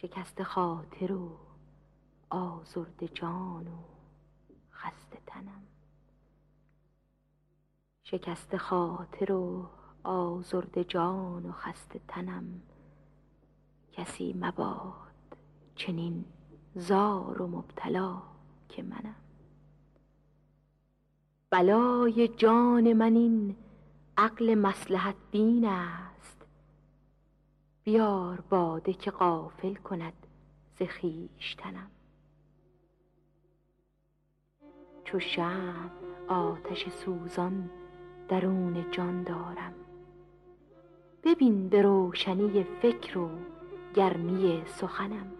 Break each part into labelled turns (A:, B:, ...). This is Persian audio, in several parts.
A: شکست خاطر و آزرد جان و خسته تنم. شکست خاطر و آزرد جان و خسته تنم. کسی مباد چنین زار و مبتلا که منم. بلای جان من این عقل مسلحت بین است. بیار باده که غافل کند ز چو شمع آتش سوزان درون جان دارم. ببین به روشنی فکر و گرمی سخنم.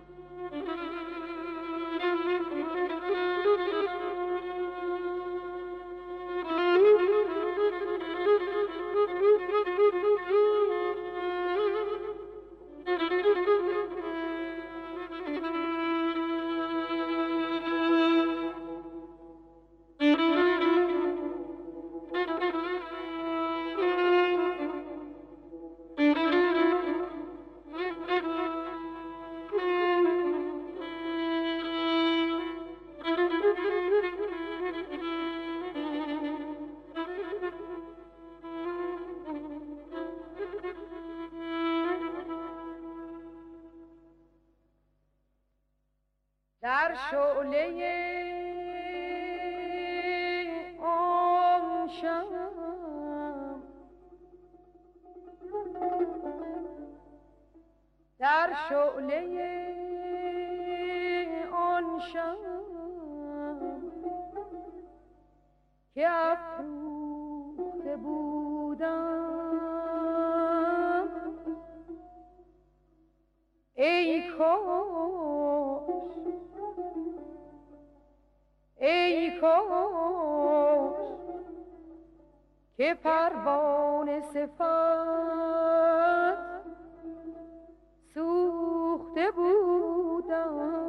B: در شعله آن شم در شعله آن شم که افروخته ای کاش که پروانه صفت سوخته بودم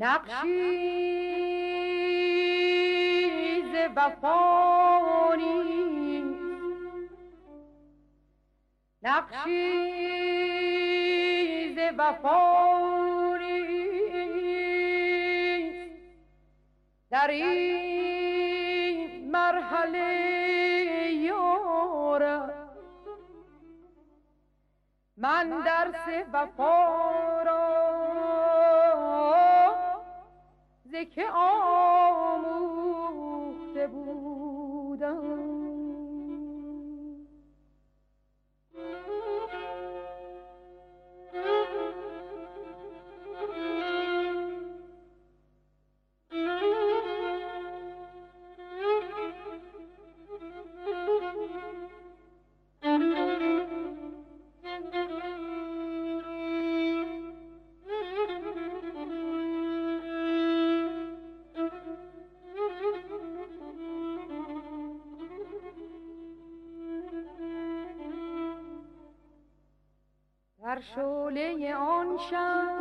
B: نقشی ز وفانی نقشی ز وفانی در این مرحله یارم من درس وفا که آموخته بودم. در شعله آن شم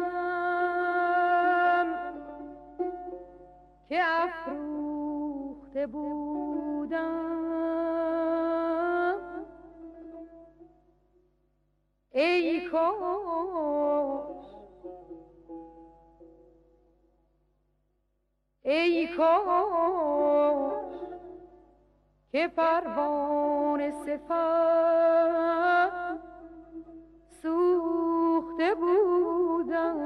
B: که افروخته بودم. ای کاش ای کاش که پروانه سفر سوخته بودم.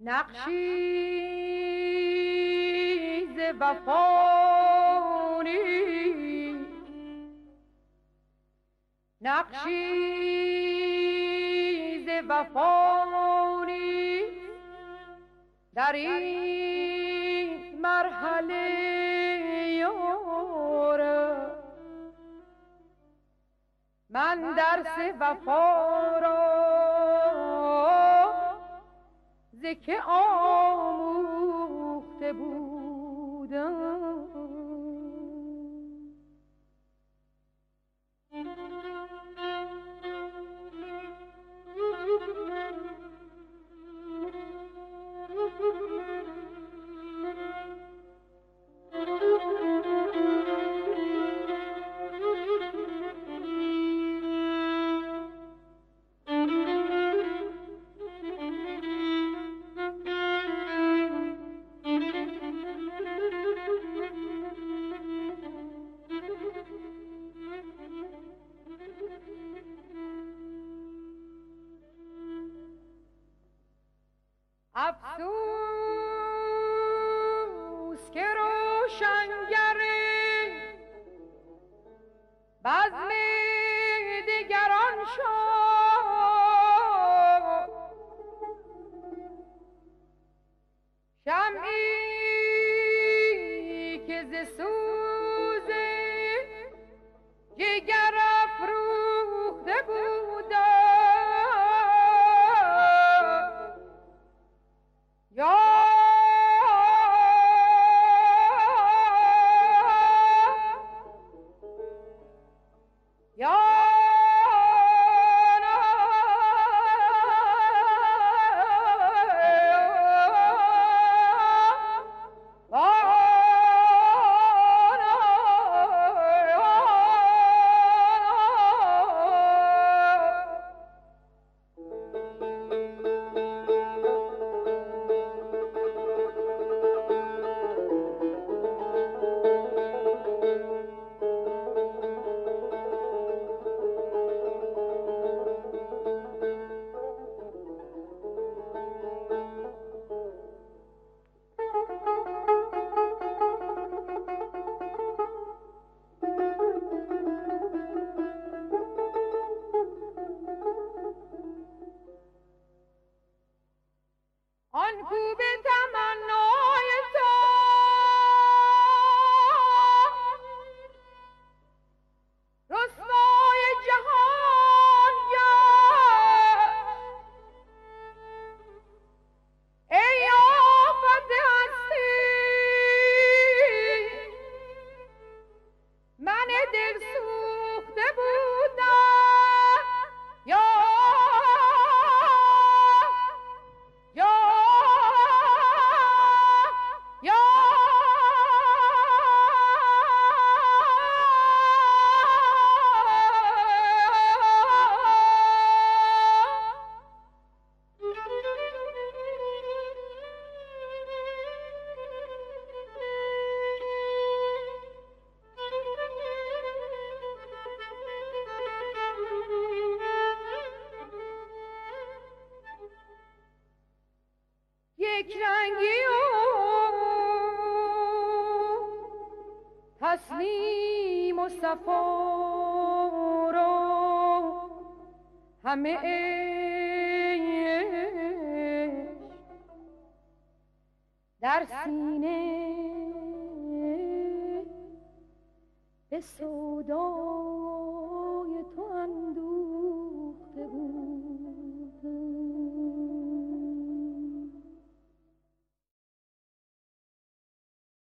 B: نقشی ز وفانی نقشی ز وفانی در این مرحله من درس وفا را که آموخته بودم. افسوس که روشنگر بزم دیگران شد شمعی که ز سوز جگر یک رنگی و تسلیم و صفا را همه در سینه به سودا